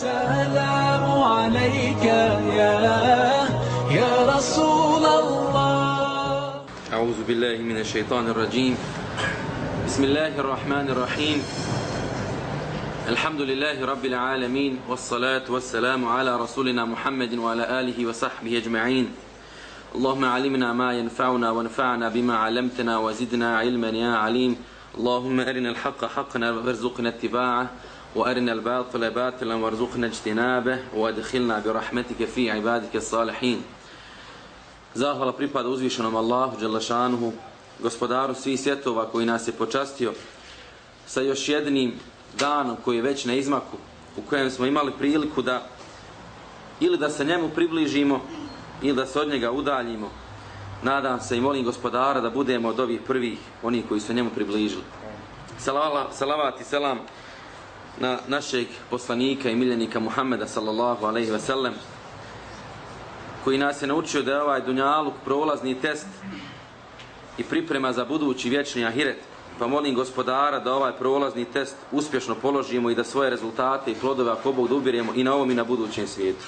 السلام عليك يا يا رسول الله. أعوذ بالله من الشيطان الرجيم. بسم الله الرحمن الرحيم. الحمد لله رب العالمين والصلاة والسلام على رسولنا محمد وعلى آله وصحبه أجمعين. اللهم علمنا ما ينفعنا وانفعنا بما علمتنا وزدنا علما يا عليم. اللهم أرنا الحق حقا وارزقنا اتباعه. وأرنا الباطل باطلا وارزقنا اجتنابه وادخلنا برحمتك في عبادك الصالحين Zahvala pripada uzvišenom Allahu Đelešanuhu, gospodaru svih svjetova koji nas je počastio sa još jednim danom koji je već na izmaku, u kojem smo imali priliku da ili da se njemu približimo ili da se od njega udaljimo. Nadam se i molim gospodara da budemo od ovih prvih, oni koji su njemu približili. Salavala, salavat i selam na našeg poslanika i miljenika Muhammeda sallallahu alaihi ve sellem koji nas je naučio da je ovaj dunjaluk prolazni test i priprema za budući vječni ahiret. Pa molim gospodara da ovaj prolazni test uspješno položimo i da svoje rezultate i plodove ako Bog da ubiremo i na ovom i na budućem svijetu.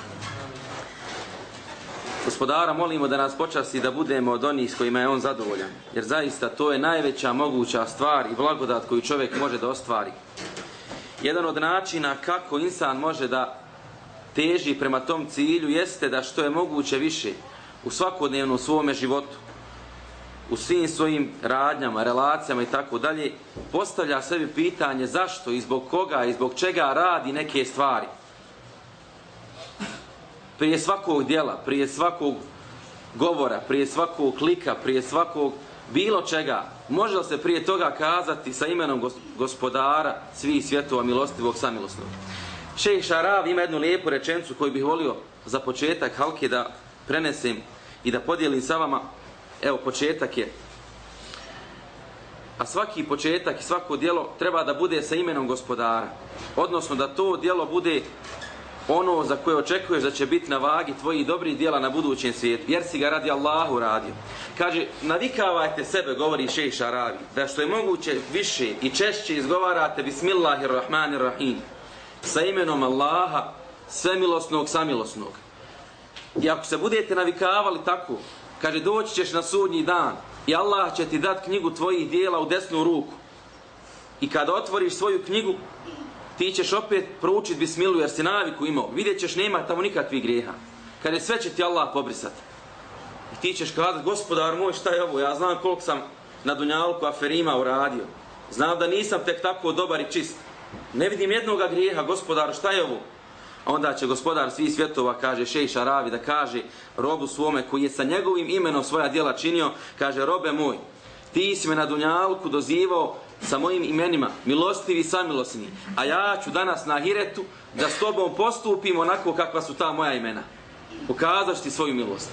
Gospodara molimo da nas počasti da budemo od onih s kojima je On zadovoljan. Jer zaista to je najveća moguća stvar i blagodat koju čovjek može da ostvari. Jedan od načina kako insan može da teži prema tom cilju jeste da što je moguće više u svakodnevnom svome životu u svim svojim radnjama, relacijama i tako dalje, postavlja sebi pitanje zašto i zbog koga i zbog čega radi neke stvari. Prije svakog dijela, prije svakog govora, prije svakog klika, prije svakog bilo čega, može li se prije toga kazati sa imenom gospodara svih svjetova milostivog samilosnog. Šejh Šarav ima jednu lijepu rečencu koju bih volio za početak halke da prenesem i da podijelim sa vama. Evo, početak je. A svaki početak i svako dijelo treba da bude sa imenom gospodara. Odnosno da to dijelo bude ono za koje očekuješ da će biti na vagi tvoji dobri dijela na budućem svijetu. Jer si ga radi Allahu radio. Kaže, navikavajte sebe, govori šejh Šaravi, da što je moguće više i češće izgovarate Bismillahirrahmanirrahim sa imenom Allaha, svemilosnog, samilosnog. I ako se budete navikavali tako, kaže doći ćeš na sudnji dan i Allah će ti dat knjigu tvojih dijela u desnu ruku. I kada otvoriš svoju knjigu, ti ćeš opet proučiti bismilu jer si naviku imao. Vidjet ćeš nema tamo nikakvih grijeha. Kada sve će ti Allah pobrisati. I ti ćeš kazati, gospodar moj, šta je ovo? Ja znam koliko sam na Dunjalku aferima uradio. Znam da nisam tek tako dobar i čist. Ne vidim jednog grijeha, gospodar, šta je ovo? A onda će gospodar svih svjetova, kaže Šej Šaravi, da kaže robu svome koji je sa njegovim imenom svoja djela činio, kaže, robe moj, ti si me na Dunjalku dozivao sa mojim imenima, milostivi i samilosni, a ja ću danas na Hiretu da s tobom postupim onako kakva su ta moja imena. Pokazaš ti svoju milost.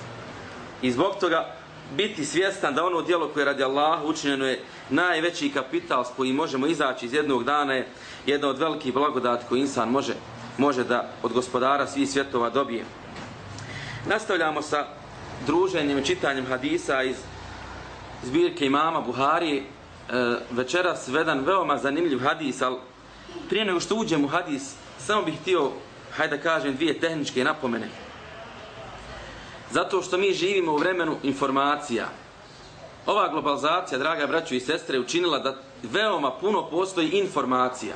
I zbog toga biti svjestan da ono dijelo koje radi Allah učinjeno je najveći kapital s kojim možemo izaći iz jednog dana je jedna od velikih blagodat koji insan može, može da od gospodara svih svjetova dobije. Nastavljamo sa druženjem i čitanjem hadisa iz zbirke imama Buhari. E, večeras vedan veoma zanimljiv hadis, ali prije nego što uđem u hadis, samo bih htio, hajde da kažem, dvije tehničke napomene. Zato što mi živimo u vremenu informacija. Ova globalizacija, draga braćo i sestre, učinila da veoma puno postoji informacija.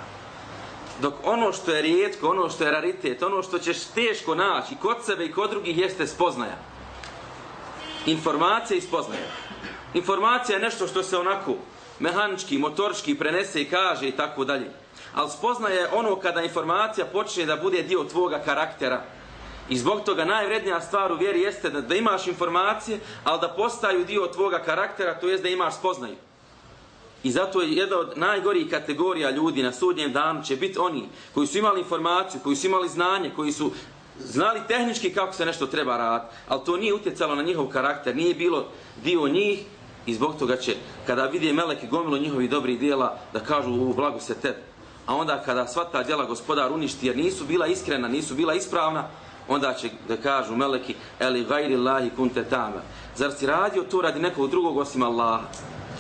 Dok ono što je rijetko, ono što je raritet, ono što ćeš teško naći kod sebe i kod drugih jeste spoznaja. Informacija i spoznaja. Informacija je nešto što se onako mehanički, motorički prenese i kaže i tako dalje. Ali spoznaje je ono kada informacija počne da bude dio tvoga karaktera, I zbog toga najvrednija stvar u vjeri jeste da, da imaš informacije, ali da postaju dio tvoga karaktera, to jest da imaš spoznaju. I zato je jedna od najgorijih kategorija ljudi na sudnjem danu će biti oni koji su imali informaciju, koji su imali znanje, koji su znali tehnički kako se nešto treba raditi, ali to nije utjecalo na njihov karakter, nije bilo dio njih i zbog toga će, kada vidi meleki gomilo njihovi dobrih dijela, da kažu u blagu se tebi. A onda kada sva ta djela gospodar uništi, jer nisu bila iskrena, nisu bila ispravna, onda će da kažu meleki eli gajri lahi kunte tama. Zar si radio to radi nekog drugog osim Allaha?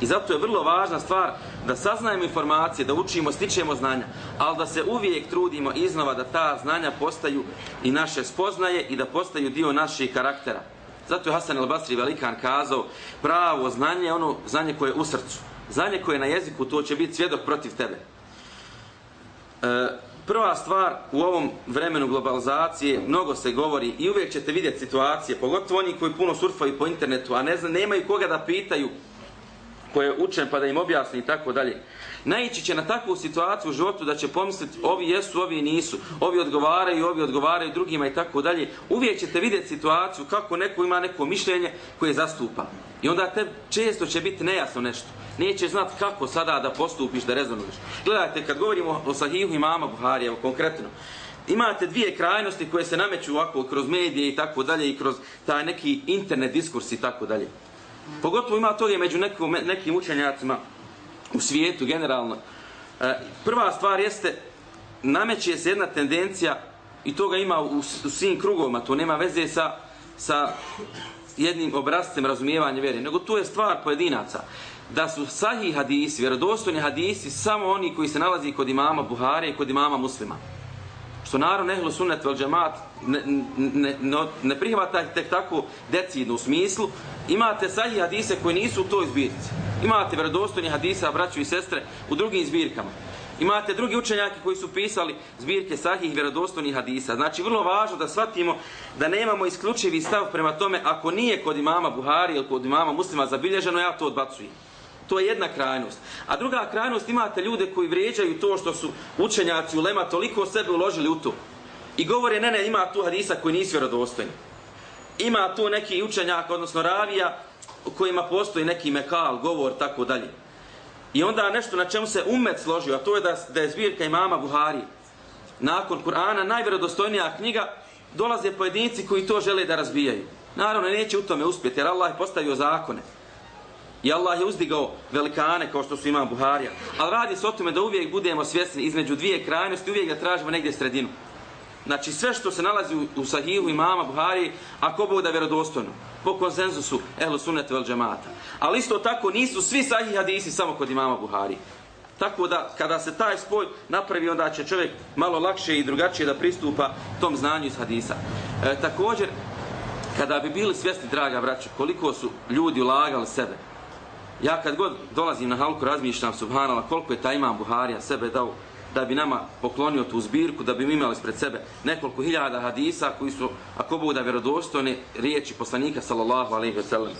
I zato je vrlo važna stvar da saznajemo informacije, da učimo, stičemo znanja, ali da se uvijek trudimo iznova da ta znanja postaju i naše spoznaje i da postaju dio naših karaktera. Zato je Hasan al-Basri velikan kazao pravo znanje je ono znanje koje je u srcu. Znanje koje je na jeziku, to će biti svjedok protiv tebe. E, prva stvar u ovom vremenu globalizacije, mnogo se govori i uvijek ćete vidjeti situacije, pogotovo oni koji puno surfaju po internetu, a ne znam, nemaju koga da pitaju ko je učen pa da im objasni i tako dalje. Naići će na takvu situaciju u životu da će pomisliti ovi jesu, ovi nisu, ovi odgovaraju, ovi odgovaraju drugima i tako dalje. Uvijek ćete vidjeti situaciju kako neko ima neko mišljenje koje zastupa. I onda te često će biti nejasno nešto. Neće znat kako sada da postupiš, da rezonuješ. Gledajte, kad govorimo o sahihu imama Buhari, evo konkretno, imate dvije krajnosti koje se nameću ovako kroz medije i tako dalje i kroz taj neki internet diskurs i tako dalje. Pogotovo ima toga među nekim, nekim učenjacima u svijetu generalno. E, prva stvar jeste, nameće se jedna tendencija i toga ima u, u svim krugovima, to nema veze sa, sa jednim obrazcem razumijevanja vjere, nego to je stvar pojedinaca. Da su sahih hadisi, vjerodostojni hadisi, samo oni koji se nalazi kod imama Buhare i kod imama muslima što naravno ehlu sunnet vel džemat ne, ne, ne, ne prihvata tek tako decidno u smislu, imate sahih hadise koji nisu u toj zbirci. Imate vjerodostojni hadisa, braću i sestre, u drugim zbirkama. Imate drugi učenjaki koji su pisali zbirke sahih i vjerodostojnih hadisa. Znači, vrlo važno da shvatimo da nemamo isključivi stav prema tome ako nije kod imama Buhari ili kod imama muslima zabilježeno, ja to odbacujem. To je jedna krajnost. A druga krajnost imate ljude koji vrijeđaju to što su učenjaci u Lema toliko sebe uložili u to. I govore, ne, ne, ima tu hadisa koji nisu vjerodostojni. Ima tu neki učenjak, odnosno ravija, u kojima postoji neki mekal, govor, tako dalje. I onda nešto na čemu se umet složio, a to je da, da je zbirka imama Buhari. Nakon Kur'ana, najvjerodostojnija knjiga, dolaze pojedinci koji to žele da razbijaju. Naravno, neće u tome uspjeti, jer Allah je postavio zakone. I Allah je uzdigao velikane kao što su imam Buharija. Ali radi se o tome da uvijek budemo svjesni između dvije krajnosti, uvijek da tražimo negdje sredinu. Znači sve što se nalazi u, u sahihu imama Buhari, ako Bog da vjerodostojno, po konsenzusu ehlu sunnet vel džemata. Ali isto tako nisu svi sahih hadisi samo kod imama Buhari. Tako da kada se taj spoj napravi, onda će čovjek malo lakše i drugačije da pristupa tom znanju iz hadisa. E, također, kada bi bili svjesni, draga braća, koliko su ljudi ulagali sebe, Ja kad god dolazim na halku razmišljam subhanala koliko je taj imam Buharija sebe dao da bi nama poklonio tu zbirku, da bi mi imali spred sebe nekoliko hiljada hadisa koji su, ako Bog da vjerodostojne riječi poslanika sallallahu alaihi wa sallam.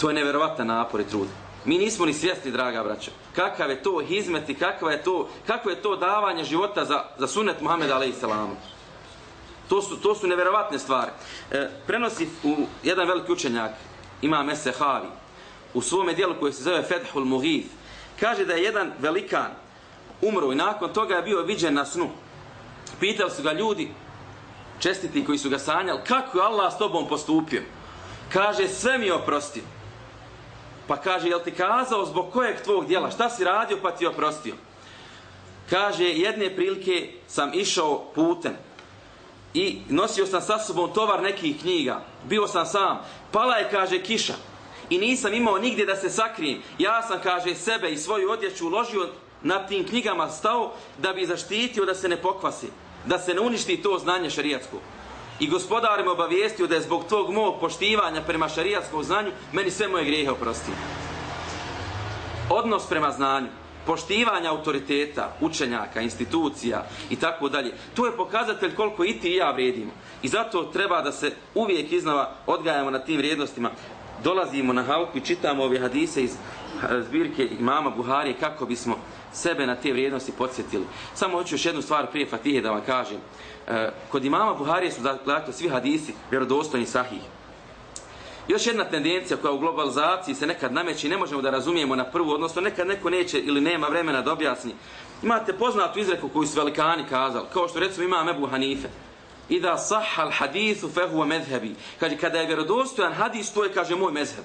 To je neverovatan napor i trud. Mi nismo ni svjesni, draga braća, kakav je to hizmet i kakva je to, kako je to davanje života za, za sunet Muhammeda alaihi sallamu. To su, to su neverovatne stvari. E, prenosi u jedan veliki učenjak, ima Mese Havi, u svome dijelu koje se zove Fethul Mughith, kaže da je jedan velikan umro i nakon toga je bio viđen na snu. Pitali su ga ljudi, čestiti koji su ga sanjali, kako je Allah s tobom postupio? Kaže, sve mi je oprostio. Pa kaže, jel ti kazao zbog kojeg tvog dijela, šta si radio pa ti oprostio? Kaže, jedne prilike sam išao putem i nosio sam sa sobom tovar nekih knjiga. Bio sam sam. Pala je, kaže, kiša i nisam imao nigdje da se sakrijem. Ja sam, kaže, sebe i svoju odjeću uložio na tim knjigama stao da bi zaštitio da se ne pokvasi, da se ne uništi to znanje šarijatsko. I gospodar me obavijestio da je zbog tog mog poštivanja prema šarijatskom znanju meni sve moje grijehe oprostio. Odnos prema znanju, poštivanja autoriteta, učenjaka, institucija i tako dalje. To je pokazatelj koliko i ti i ja vrijedimo. I zato treba da se uvijek iznova odgajamo na tim vrijednostima dolazimo na halku i čitamo ove hadise iz zbirke imama Buharije kako bismo sebe na te vrijednosti podsjetili. Samo hoću još jednu stvar prije Fatihe da vam kažem. E, kod imama Buharije su dakle svi hadisi vjerodostojni sahih. Još jedna tendencija koja u globalizaciji se nekad nameće i ne možemo da razumijemo na prvu, odnosno nekad neko neće ili nema vremena da objasni. Imate poznatu izreku koju su velikani kazali, kao što recimo imam Ebu Hanife. Ida sahha al hadithu fehuva medhebi. Kaže, kada je vjerodostojan hadis, to je, kaže, moj mezheb.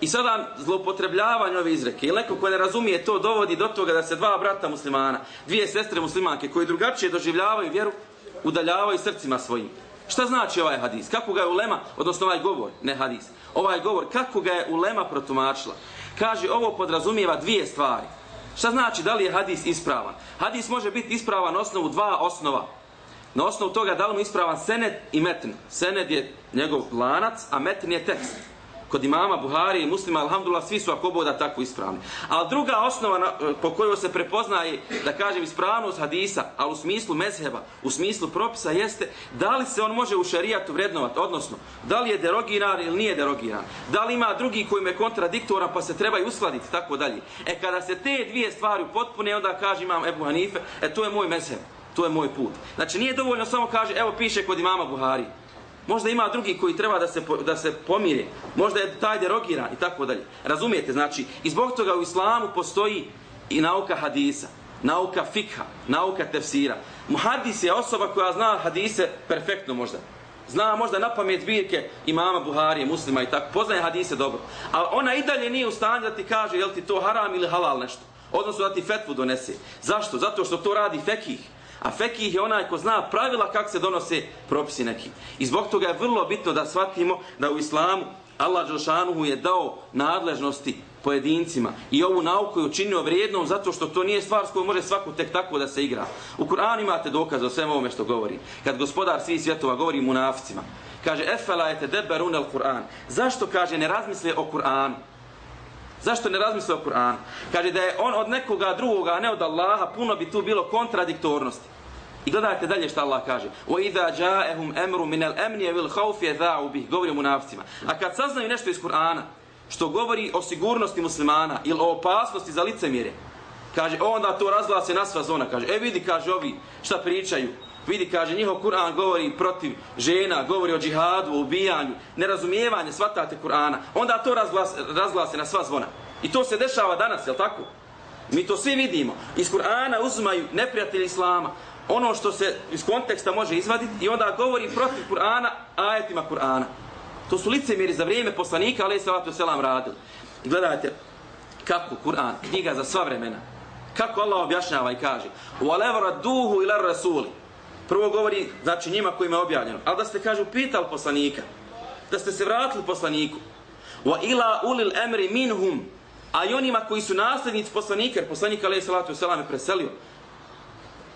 I sada zloupotrebljavanje ove izreke, I neko ko ne razumije to, dovodi do toga da se dva brata muslimana, dvije sestre muslimanke, koji drugačije doživljavaju vjeru, udaljavaju srcima svojim. Šta znači ovaj hadis? Kako ga je ulema, odnosno ovaj govor, ne hadis? ovaj govor, kako ga je ulema protumačila. Kaže, ovo podrazumijeva dvije stvari. Šta znači da li je hadis ispravan? Hadis može biti ispravan na osnovu dva osnova. Na osnovu toga da li mu ispravan sened i metn. Sened je njegov lanac, a metn je tekst kod imama Buhari i muslima, alhamdulillah, svi su ako boda tako ispravni. Ali druga osnova na, eh, po kojoj se prepoznaje, da kažem, ispravnost hadisa, ali u smislu mezheba, u smislu propisa, jeste da li se on može u šarijatu vrednovati, odnosno, da li je derogiran ili nije derogiran, da li ima drugi koji je kontradiktoran pa se trebaju uskladiti, tako dalje. E, kada se te dvije stvari potpune, onda kaže imam Ebu Hanife, e, to je moj mezheb, to je moj put. Znači, nije dovoljno samo kaže, evo piše kod imama Buhari. Možda ima drugi koji treba da se, da se pomire. Možda je taj derogiran i tako dalje. Razumijete? Znači, i zbog toga u islamu postoji i nauka hadisa, nauka fikha, nauka tefsira. Muhadis je osoba koja zna hadise perfektno možda. Zna možda na pamet zbirke imama Buharije, muslima i tako. Poznaje hadise dobro. Ali ona i dalje nije u stanju da ti kaže je li ti to haram ili halal nešto. Odnosno da ti fetvu donese. Zašto? Zato što to radi fekih. A fekih je onaj ko zna pravila kako se donose propisi neki. I zbog toga je vrlo bitno da shvatimo da u islamu Allah Đelšanuhu je dao nadležnosti pojedincima i ovu nauku je učinio vrijednom zato što to nije stvar s kojom može svako tek tako da se igra. U Kur'anu imate dokaz o svem ovome što govori. Kad gospodar svih svjetova govori munaficima, kaže efela ete deberun el Kur'an. Zašto kaže ne razmisle o Kur'anu? Zašto ne razmisle o Kur'anu? Kaže da je on od nekoga drugoga, a ne od Allaha, puno bi tu bilo kontradiktornosti. I gledajte dalje što Allah kaže. O idha ja'ehum amru min al-amni wal khauf yadha'u bih. Govori o munaficima. A kad saznaju nešto iz Kur'ana, što govori o sigurnosti muslimana ili o opasnosti za licemjere, kaže, onda to razglase na sva zona. Kaže, e vidi, kaže ovi, šta pričaju. Vidi, kaže, njihov Kur'an govori protiv žena, govori o džihadu, o ubijanju, nerazumijevanje, svatate Kur'ana. Onda to razglase, razglase na sva zvona. I to se dešava danas, je tako? Mi to svi vidimo. Iz Kur'ana uzmaju neprijatelji Islama ono što se iz konteksta može izvaditi i onda govori protiv Kur'ana ajetima Kur'ana. To su licemjeri za vrijeme poslanika, ali je salatu selam radili. I gledajte kako Kur'an, knjiga za sva vremena, kako Allah objašnjava i kaže وَلَوْرَ دُوهُ إِلَى الرَّسُولِ Prvo govori, znači njima kojima je objavljeno. Ali da ste, kažu, pitali poslanika, da ste se vratili poslaniku, wa ila ulil emri minhum, a i onima koji su nasljednici poslanika, jer poslanik alaih salatu wasalam je preselio,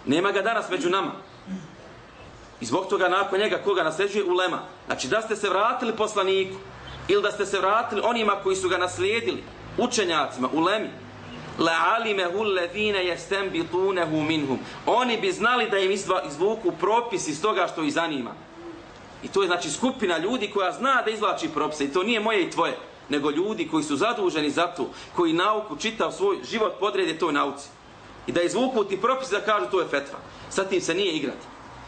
nema ga danas među nama. I zbog toga nakon njega koga nasljeđuje ulema. Znači da ste se vratili poslaniku, ili da ste se vratili onima koji su ga naslijedili, učenjacima, ulemi, la alimehu levine jestembitunehu minhum. Oni bi znali da im izvuku propis iz toga što ih zanima. I to je znači skupina ljudi koja zna da izvlači propise. I to nije moje i tvoje, nego ljudi koji su zaduženi za to, koji nauku čitao svoj život podrede toj nauci. I da izvuku ti propis da kažu to je fetva. Sa tim se nije igrati.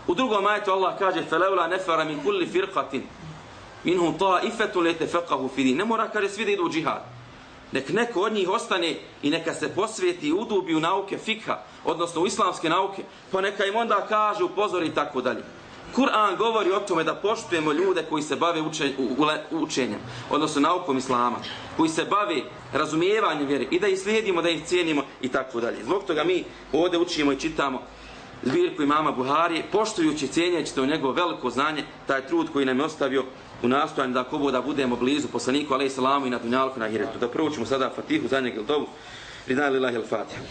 U drugom majetu Allah kaže فَلَوْلَا نَفَرَ مِنْ كُلِّ فِرْقَةٍ مِنْهُمْ طَائِفَةُ لَيْتَ فَقَهُ فِدِينَ Ne mora kaže svi da idu u džihad. Nek neko od njih ostane i neka se posvijeti i udubi u nauke fikha, odnosno u islamske nauke, pa neka im onda kaže, upozori i tako dalje. Kur'an govori o tome da poštujemo ljude koji se bave učen, u, u, učenjem, odnosno naukom Islama, koji se bave razumijevanjem vjere i da ih slijedimo, da ih cijenimo i tako dalje. Zbog toga mi ovdje učimo i čitamo zbirku imama Buharije, poštujući i to njegovo veliko znanje, taj trud koji nam je ostavio u nastojanju da kobo da budemo blizu poslaniku, alaih salamu i na dunjalku na hiretu. Da prvo ćemo sada Fatihu za njeg dobu. Ridaj lillahi al-Fatiha.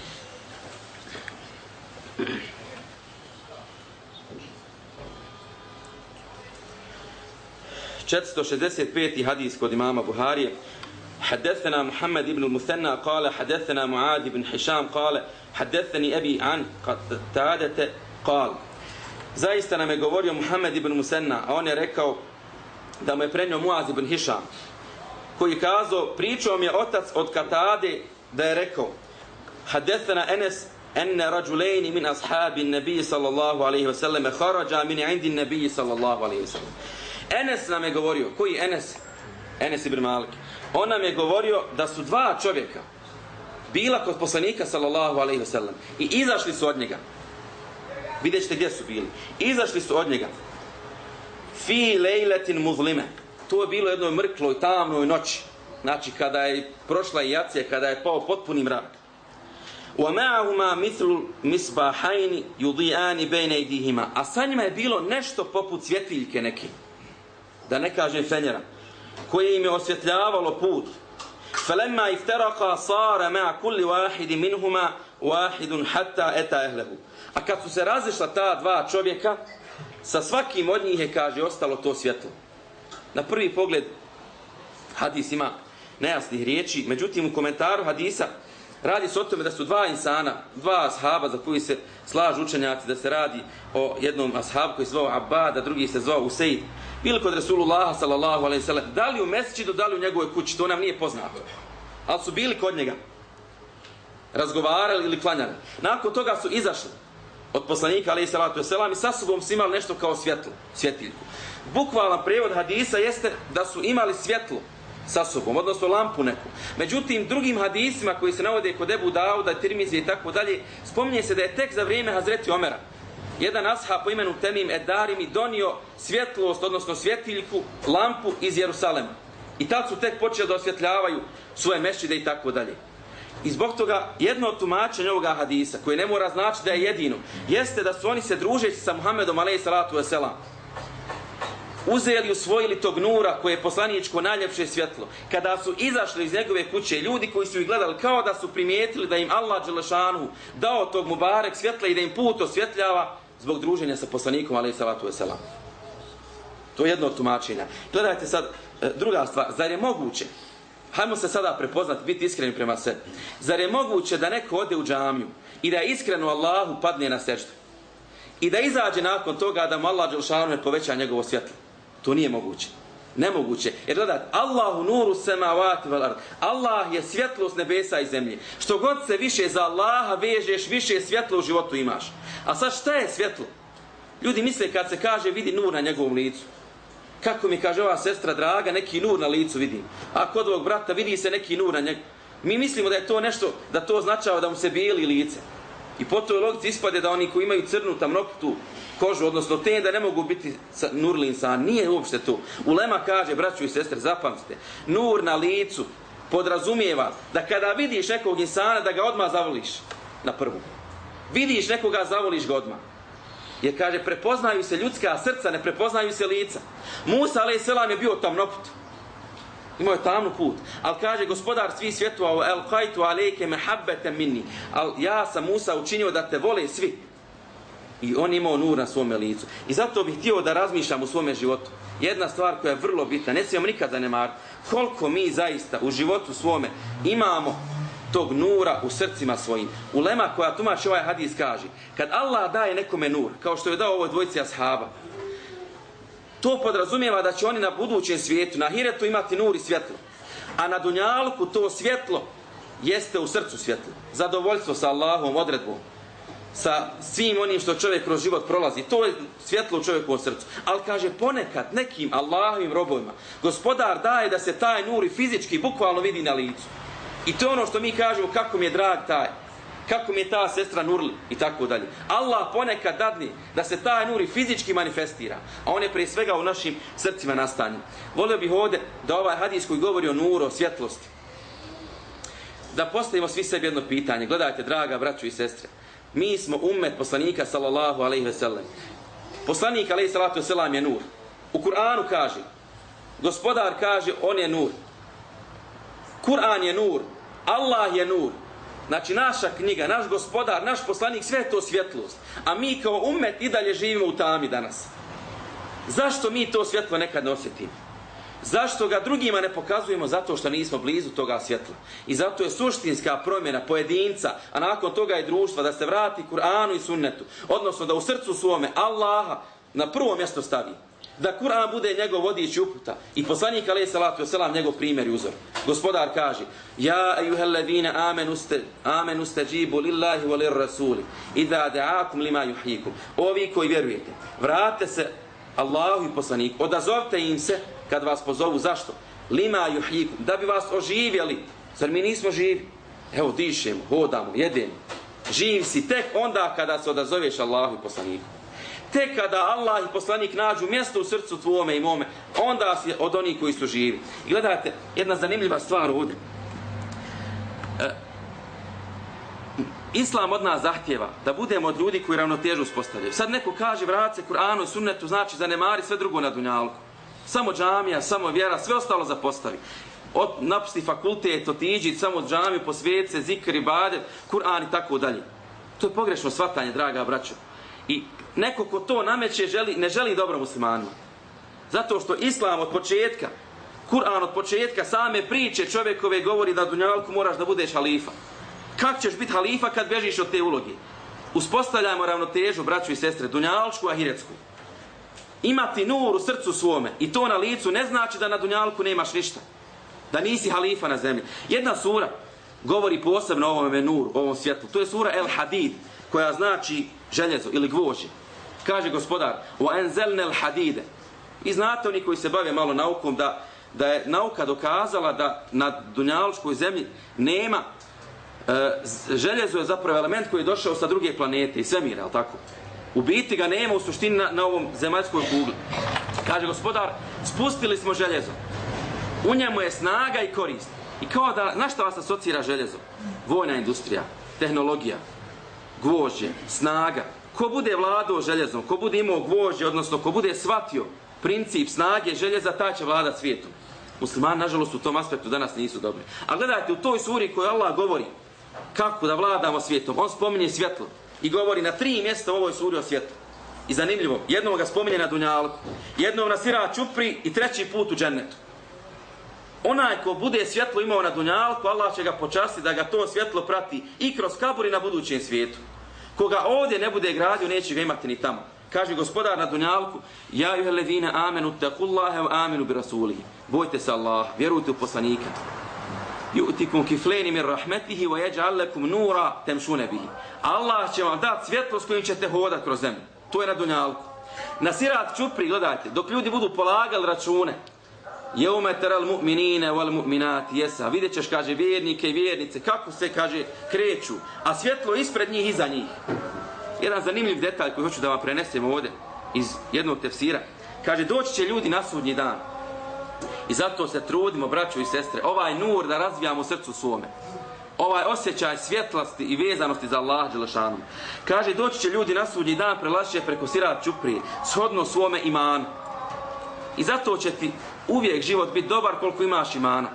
465. hadis kod imama Buharije. حدثنا محمد بن المثنى قال حدثنا معاذ بن حشام قال حدثني أبي عن قتادة قال Zaista nam je govorio Muhammed ibn Musenna, a on je rekao da mu je prenio Muaz ibn Hišam, koji kazao, pričao mi je otac od Katade da je rekao, hadethana Enes enne rađulejni min ashabi nebiji sallallahu alaihi wa sallam, harađa min indi nebiji sallallahu alaihi wa sallam. Enes nam je govorio, koji Enes? Enes ibn Malik. On nam je govorio da su dva čovjeka bila kod poslanika sallallahu alaihi wasallam i izašli su od njega. Vidjet ćete gdje su bili. Izašli su od njega Fi lejletin muzlime. To je bilo jednoj mrkloj, tamnoj noći. Znači, kada je prošla i jacija, kada je pao potpuni mrak. Wa ma'ahuma mithlu misbahaini yudi'ani bayna aydihima. A sa njima je bilo nešto poput svjetiljke neke da ne kažem fenjera. koje im je osvjetljavalo put. فَلَمَّا اِفْتَرَقَا صَارَ مَا كُلِّ وَاحِدِ مِنْهُمَا وَاحِدٌ حَتَّى اَتَا اَهْلَهُ A kad su se razišla ta dva čovjeka, sa svakim od njih je, kaže, ostalo to svjetlo. Na prvi pogled, hadis ima nejasnih riječi, međutim u komentaru hadisa radi se o tome da su dva insana, dva ashaba za koji se slažu učenjaci da se radi o jednom ashabu koji se zvao Abad, a drugi se zvao Useid, bili kod Rasulullah sallallahu alaihi sallam, da li u mesečinu, da li u njegovoj kući, to nam nije poznato. Ali su bili kod njega, razgovarali ili klanjali. Nakon toga su izašli od poslanika alaihi salatu wasalam i sa sobom su imali nešto kao svjetlo, svjetiljku. Bukvalan prevod hadisa jeste da su imali svjetlo sa sobom, odnosno lampu neku. Međutim, drugim hadisima koji se navode kod Ebu Dauda, Tirmizije i tako dalje, spominje se da je tek za vrijeme Hazreti Omera jedan ashab po imenu Temim Edarimi donio svjetlost, odnosno svjetiljku, lampu iz Jerusalema. I tad su tek počeli da osvjetljavaju svoje mešćide i tako dalje. I zbog toga jedno od tumačenja ovoga hadisa, koje ne mora značiti da je jedino, jeste da su oni se družeći sa Muhammedom alaih salatu wasalam, uzeli, usvojili tog nura koje je poslaničko najljepše svjetlo. Kada su izašli iz njegove kuće, ljudi koji su ih gledali kao da su primijetili da im Allah Đelešanu dao tog Mubarek svjetla i da im put osvjetljava zbog druženja sa poslanikom, ali salatu wasalam. To je jedno od tumačenja. Gledajte sad, e, druga stvar, zar je moguće, hajmo se sada prepoznati, biti iskreni prema sebi, zar je moguće da neko ode u džamiju i da iskreno Allahu padne na seždu i da izađe nakon toga da mu Allah Đelšanu ne poveća njegovo svjetlo? To nije moguće. Nemoguće. Jer gledat, Allahu nuru semavati vel ard. Allah je svjetlost nebesa i zemlje. Što god se više za Allaha vežeš, više svjetlo u životu imaš. A sad šta je svjetlo? Ljudi misle kad se kaže vidi nur na njegovom licu. Kako mi kaže ova sestra draga, neki nur na licu vidim. A kod ovog brata vidi se neki nur na njegovom. Mi mislimo da je to nešto, da to označava da mu se bijeli lice. I po toj logici ispade da oni koji imaju crnu tamnokutu kožu, odnosno te da ne mogu biti nurli insan. Nije uopšte to. Ulema kaže, braću i sestre, zapamtite, nur na licu podrazumijeva da kada vidiš nekog insana da ga odmah zavoliš na prvu. Vidiš nekoga, zavoliš ga odmah. Jer kaže, prepoznaju se ljudska srca, ne prepoznaju se lica. Musa, ali selam, je bio tamnoput. Imao je tamnu put. Ali kaže, gospodar svi svjetova, el kajtu alejke mehabbete minni. Ali ja sam Musa učinio da te vole svi. I on imao nur na svome licu. I zato bih htio da razmišljam u svome životu. Jedna stvar koja je vrlo bitna, ne smijemo nikad zanemariti. Koliko mi zaista u životu svome imamo tog nura u srcima svojim. Ulema koja tumači ovaj hadis kaže, kad Allah daje nekome nur, kao što je dao ovoj dvojici ashaba, to podrazumijeva da će oni na budućem svijetu, na hiretu imati nur i svjetlo. A na dunjalku to svjetlo jeste u srcu svjetlo. Zadovoljstvo sa Allahom, odredbom sa svim onim što čovjek kroz život prolazi. To je svjetlo u čovjekovom srcu. Ali kaže ponekad nekim Allahovim robovima gospodar daje da se taj nur i fizički bukvalno vidi na licu. I to je ono što mi kažemo kako mi je drag taj. Kako mi je ta sestra Nurli i tako dalje. Allah ponekad dadni da se taj nur fizički manifestira. A on je prije svega u našim srcima nastanjen. Volio bih ovdje da ovaj hadis koji govori o nuru, o svjetlosti. Da postavimo svi sebi jedno pitanje. Gledajte, draga braću i sestre mi smo ummet poslanika sallallahu alejhi ve sellem. Poslanik alejhi salatu selam je nur. U Kur'anu kaže, gospodar kaže, on je nur. Kur'an je nur, Allah je nur. Znači naša knjiga, naš gospodar, naš poslanik, sve je to svjetlost. A mi kao ummet i dalje živimo u tami danas. Zašto mi to svjetlo nekad ne osjetimo? Zašto ga drugima ne pokazujemo? Zato što nismo blizu toga svjetla. I zato je suštinska promjena pojedinca, a nakon toga i društva, da se vrati Kur'anu i sunnetu. Odnosno da u srcu svome Allaha na prvo mjesto stavi. Da Kur'an bude njegov vodič uputa. I poslanik alejhi salatu vesselam njegov primjer i uzor. Gospodar kaže Ja ejuhel amanu ste, amanu stajibu lillahi walir rasuli. idha da'akum lima yuhyikum." Ovi koji vjerujete, vratite se Allahu i poslaniku, Odazovte im se kad vas pozovu, zašto? Lima yuhyikum, da bi vas oživjeli. Zar mi nismo živi? Evo, dišemo, hodamo, jedemo. Živ si tek onda kada se odazoveš Allahu i poslaniku. Tek kada Allah i poslanik nađu mjesto u srcu tvome i mome, onda si od onih koji su živi. I gledajte, jedna zanimljiva stvar ovdje. E, Islam od nas zahtjeva da budemo od ljudi koji ravnotežu uspostavljaju. Sad neko kaže, vrat se Kur'anu i sunnetu, znači zanemari sve drugo na dunjalku. Samo džamija, samo vjera, sve ostalo zapostavi. Od, napusti fakultet, otiđi, samo džamiju, posvijet se, zikr ibadet, Kur'an i tako dalje. To je pogrešno shvatanje, draga braćo. I neko ko to nameće želi, ne želi dobro muslimanima. Zato što islam od početka, Kur'an od početka, same priče čovjekove govori da dunjalku moraš da budeš halifa. Kako ćeš biti halifa kad bežiš od te uloge? Uspostavljamo ravnotežu, braću i sestre, dunjalčku, ahiretsku. Imati nur u srcu svome i to na licu ne znači da na dunjalku nemaš ništa. Da nisi halifa na zemlji. Jedna sura govori posebno o ovom nuru, ovom svjetlu. To je sura El Hadid, koja znači željezo ili gvožje. Kaže gospodar, وَاَنْزَلْنَ الْحَدِيدَ. I znate oni koji se bave malo naukom da, da je nauka dokazala da na dunjalčkoj zemlji nema e, željezo je zapravo element koji je došao sa druge planete i svemira, al tako? U biti ga nema u suštini na, na ovom zemaljskoj kugli. Kaže gospodar, spustili smo željezo. U njemu je snaga i korist. I kao da, na što vas asocira željezo? Vojna industrija, tehnologija, gvožđe, snaga. Ko bude vladao željezom, ko bude imao gvožđe, odnosno ko bude shvatio princip snage željeza, ta će vlada svijetom. Muslimani, nažalost, u tom aspektu danas nisu dobri. A gledajte, u toj suri koju Allah govori kako da vladamo svijetom, on spominje svjetlo i govori na tri mjesta u ovoj suri o svijetu. I zanimljivo, jednom ga spominje na Dunjalku, jednom na Sira Čupri i treći put u džennetu. Onaj ko bude svjetlo imao na Dunjalku, Allah će ga počasti da ga to svjetlo prati i kroz kabur i na budućem svijetu. Koga ovdje ne bude gradio, neće ga imati ni tamo. Kaže gospodar na Dunjalku, Ja juhe levine amenu, takullahe u amenu bi rasulihi. Bojte se Allah, vjerujte u poslanika. Ju'tikum kifleni mir rahmetihi wa yaj'al lakum nura temšune bihi. Allah će vam dati svjetlo s kojim ćete hodati kroz zemlju. To je na Dunjalku. Na sirat čupri, gledajte, dok ljudi budu polagali račune, Jeume teral mu'minine wal mu'minati jesa. Vidjet ćeš, kaže, vjernike i vjernice, kako se, kaže, kreću, a svjetlo ispred njih, iza njih. Jedan zanimljiv detalj koji hoću da vam prenesem ovdje iz jednog tefsira. Kaže, doći će ljudi na sudnji dan. I zato se trudimo, braćo i sestre, ovaj nur da razvijamo u srcu svome. Ovaj osjećaj svjetlosti i vezanosti za Allah Đelešanom. Kaže, doći će ljudi na sudnji dan, prelašće preko sirat čuprije, shodno svome imanu. I zato će ti uvijek život biti dobar koliko imaš imana.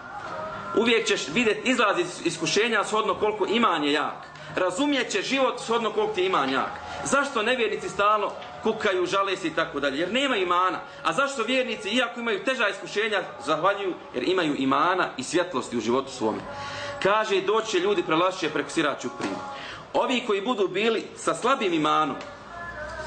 Uvijek ćeš vidjeti izlaz iz iskušenja shodno koliko iman je jak. Razumijet će život shodno koliko ti iman jak. Zašto nevjernici stalno kukaju, žale se i tako dalje? Jer nema imana. A zašto vjernici, iako imaju teža iskušenja, zahvaljuju? Jer imaju imana i svjetlosti u životu svome. Kaže, doće ljudi prelašće preko siraću primu. Ovi koji budu bili sa slabim imanom,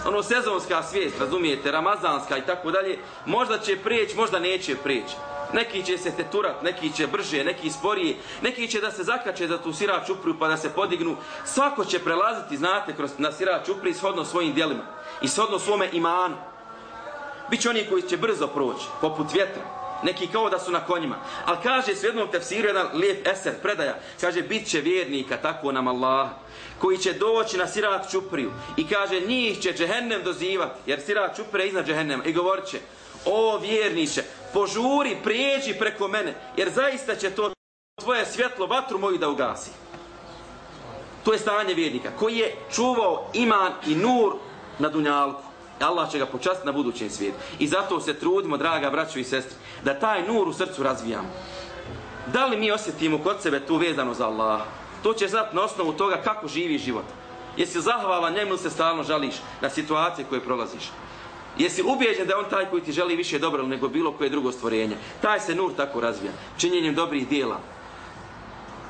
ono sezonska svijest, razumijete, ramazanska i tako dalje, možda će prijeći, možda neće prijeći. Neki će se teturat, neki će brže, neki sporije, neki će da se zakače za tu sirač upriju pa da se podignu. Svako će prelaziti, znate, kroz, na sirač upriju shodno svojim dijelima i shodno svome imanu. Biće oni koji će brzo proći, poput vjetra. Neki kao da su na konjima. Ali kaže u jednom tefsiru jedan lijep eser, predaja, kaže, bit će vjernika, tako nam Allah koji će doći na sirat čupriju i kaže njih će džehennem dozivati, jer sirat čuprija je iznad džehennema i govorit će, o vjerniče, požuri, prijeđi preko mene, jer zaista će to tvoje svjetlo vatru moju da ugasi. To je stanje vjernika koji je čuvao iman i nur na dunjalku. Allah će ga počastiti na budućem svijetu. I zato se trudimo, draga braćo i sestre, da taj nur u srcu razvijamo. Da li mi osjetimo kod sebe tu vezano za Allah? To će znati na osnovu toga kako živi život. Jesi zahvalan njemu ili se stalno žališ na situacije koje prolaziš? Jesi ubijeđen da je on taj koji ti želi više dobro nego bilo koje drugo stvorenje? Taj se nur tako razvija. Činjenjem dobrih dijela.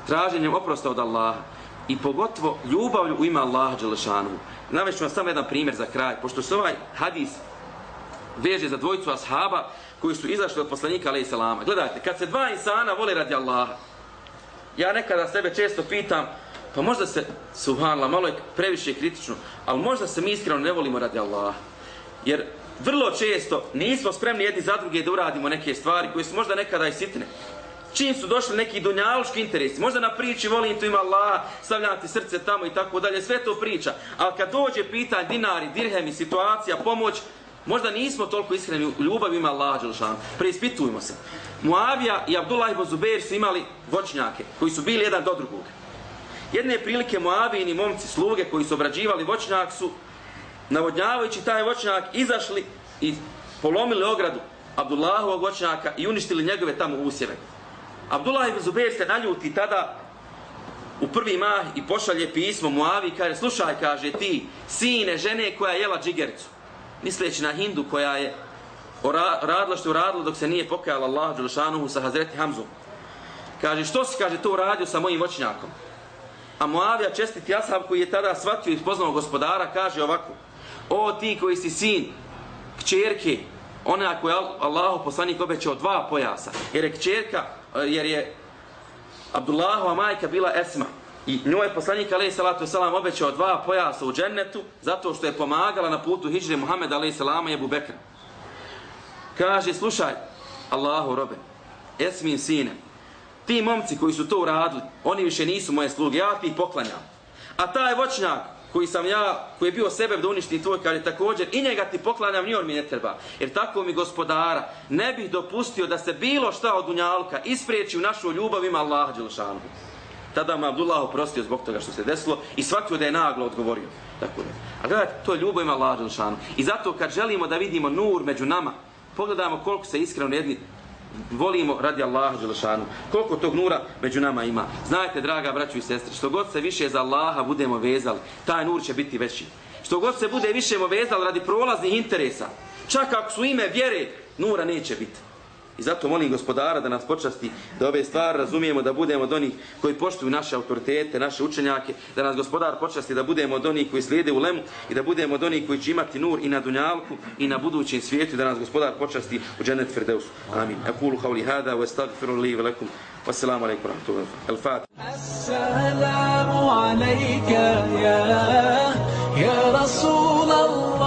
Traženjem oprosta od Allaha. I pogotovo ljubavlju u ima Allaha Đelešanu. Navešću vam samo jedan primjer za kraj. Pošto se ovaj hadis veže za dvojicu ashaba koji su izašli od poslanika alaih salama. Gledajte, kad se dva insana vole radi Allaha, ja nekada sebe često pitam, pa možda se, subhanallah, malo je previše kritično, ali možda se mi iskreno ne volimo radi Allaha. Jer vrlo često nismo spremni jedni za druge da uradimo neke stvari koje su možda nekada i sitne. Čim su došli neki dunjaluški interesi, možda na priči volim tu ima Allah, stavljam ti srce tamo i tako dalje, sve to priča. Ali kad dođe pitanje dinari, dirhemi, situacija, pomoć, možda nismo toliko iskreni u ljubavi ima Allah, Đelšanu. Preispitujmo se. Muavija i Abdullah ibn Zubair su imali voćnjake koji su bili jedan do drugog. Jedne prilike Muavijini momci sluge koji su obrađivali voćnjak su navodnjavajući taj voćnjak izašli i polomili ogradu Abdullahovog voćnjaka i uništili njegove tamo usjeve. Abdullah ibn Zubair se naljuti tada u prvi mah i pošalje pismo Muavi, kaže, slušaj, kaže, ti, sine žene koja je jela džigercu, misleći na Hindu koja je radila što je uradila dok se nije pokajala Allah Đelšanuhu sa Hazreti Hamzom. Kaže, što si, kaže, to uradio sa mojim voćnjakom? A Muavija, čestiti ashab koji je tada shvatio i spoznao gospodara, kaže ovako, o ti koji si sin, kćerke, ona koja je Allah poslanik obećao dva pojasa, jer je kćerka, Eh, jer je Abdullahova majka bila Esma, I njoj je poslanik alaih salatu wasalam obećao dva pojasa u džennetu zato što je pomagala na putu hijđre Muhammed alaih salama i Ebu Bekra. Kaže, slušaj, Allahu robe, Esmin sine, ti momci koji su to uradili, oni više nisu moje sluge, ja ti ih poklanjam. A taj voćnjak koji sam ja, koji je bio sebe da uništi tvoj, kaže također, i njega ti poklanjam, ni on mi ne treba. Jer tako mi gospodara, ne bih dopustio da se bilo šta od unjalka ispriječi u našu ljubav ima Allah Đelšanu. Tada mu Abdullah oprostio zbog toga što se desilo i shvatio da je naglo odgovorio. Tako da. A gledajte, to je ljubav ima Allah Đelšanu. I zato kad želimo da vidimo nur među nama, pogledamo koliko se iskreno jedni volimo radi Allaha Đelešanu. Koliko tog nura među nama ima. Znajte, draga braću i sestre, što god se više za Allaha budemo vezali, taj nur će biti veći. Što god se bude više vezali radi prolaznih interesa, čak ako su ime vjere, nura neće biti. I zato molim gospodara da nas počasti da ove stvari razumijemo, da budemo od onih koji poštuju naše autoritete, naše učenjake, da nas gospodar počasti da budemo od onih koji slijede u lemu i da budemo od onih koji će imati nur i na dunjalku i na budućem svijetu da nas gospodar počasti u džennet Firdevsu. Amin. Akulu havli hada wa estagfiru li velakum. Wassalamu alaikum rahmatullahi. Al-Fatih. Assalamu alaika ya, ya Rasulallah.